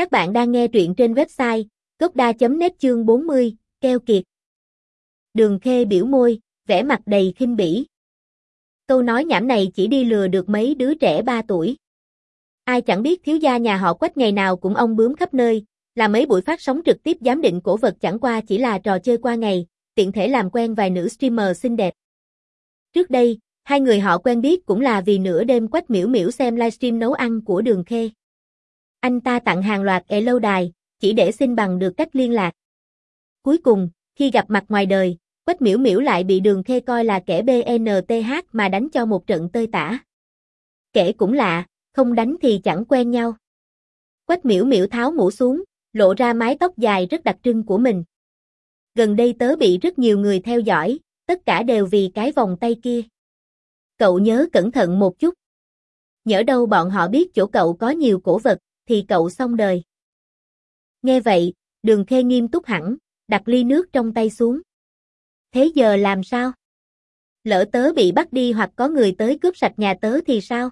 Các bạn đang nghe truyện trên website gocda.net chương 40, keo kiệt. Đường khê biểu môi, vẻ mặt đầy khinh bỉ. Câu nói nhảm này chỉ đi lừa được mấy đứa trẻ 3 tuổi. Ai chẳng biết thiếu gia nhà họ quách ngày nào cũng ông bướm khắp nơi, là mấy buổi phát sóng trực tiếp giám định cổ vật chẳng qua chỉ là trò chơi qua ngày, tiện thể làm quen vài nữ streamer xinh đẹp. Trước đây, hai người họ quen biết cũng là vì nửa đêm quách miễu miễu xem livestream nấu ăn của đường khê. Anh ta tặng hàng loạt ẻ lâu đài, chỉ để xin bằng được cách liên lạc. Cuối cùng, khi gặp mặt ngoài đời, Quách Miễu Miễu lại bị Đường Khê coi là kẻ BNTH mà đánh cho một trận tơi tả. Kể cũng lạ, không đánh thì chẳng quen nhau. Quách Miễu Miễu tháo mũ xuống, lộ ra mái tóc dài rất đặc trưng của mình. Gần đây tớ bị rất nhiều người theo dõi, tất cả đều vì cái vòng tay kia. Cậu nhớ cẩn thận một chút. Nhỡ đâu bọn họ biết chỗ cậu có nhiều cổ vật, thì cậu xong đời. Nghe vậy, đường khê nghiêm túc hẳn, đặt ly nước trong tay xuống. Thế giờ làm sao? Lỡ tớ bị bắt đi hoặc có người tới cướp sạch nhà tớ thì sao?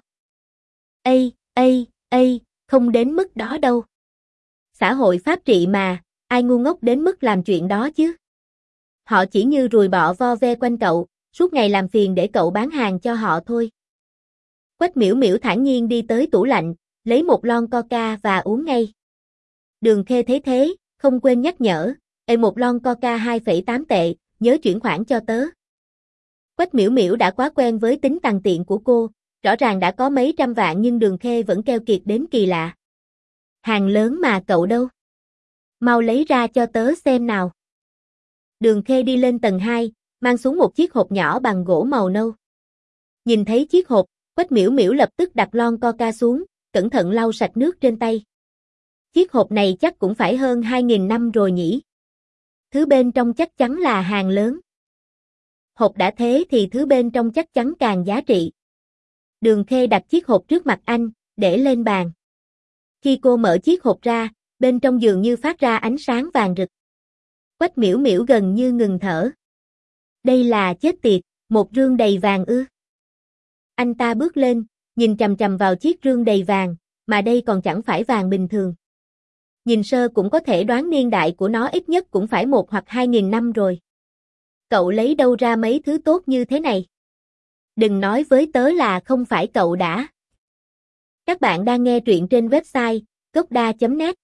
Ây, ây, ây, không đến mức đó đâu. Xã hội pháp trị mà, ai ngu ngốc đến mức làm chuyện đó chứ? Họ chỉ như rùi bọ vo ve quanh cậu, suốt ngày làm phiền để cậu bán hàng cho họ thôi. Quách miễu miễu thản nhiên đi tới tủ lạnh, lấy một lon coca và uống ngay. Đường khê thấy thế, không quên nhắc nhở, Ê một lon coca 2,8 tệ, nhớ chuyển khoản cho tớ. Quách miểu miểu đã quá quen với tính tàn tiện của cô, rõ ràng đã có mấy trăm vạn nhưng đường khê vẫn keo kiệt đến kỳ lạ. Hàng lớn mà cậu đâu? Mau lấy ra cho tớ xem nào. Đường khê đi lên tầng 2, mang xuống một chiếc hộp nhỏ bằng gỗ màu nâu. Nhìn thấy chiếc hộp, Quách miểu miểu lập tức đặt lon coca xuống, cẩn thận lau sạch nước trên tay. Chiếc hộp này chắc cũng phải hơn 2.000 năm rồi nhỉ. Thứ bên trong chắc chắn là hàng lớn. Hộp đã thế thì thứ bên trong chắc chắn càng giá trị. Đường Khê đặt chiếc hộp trước mặt anh, để lên bàn. Khi cô mở chiếc hộp ra, bên trong dường như phát ra ánh sáng vàng rực. Quách miễu miễu gần như ngừng thở. Đây là chết tiệt, một rương đầy vàng ư. Anh ta bước lên, nhìn chầm chầm vào chiếc rương đầy vàng, mà đây còn chẳng phải vàng bình thường. Nhìn sơ cũng có thể đoán niên đại của nó ít nhất cũng phải một hoặc hai nghìn năm rồi. Cậu lấy đâu ra mấy thứ tốt như thế này? Đừng nói với tớ là không phải cậu đã. Các bạn đang nghe truyện trên website gocda.net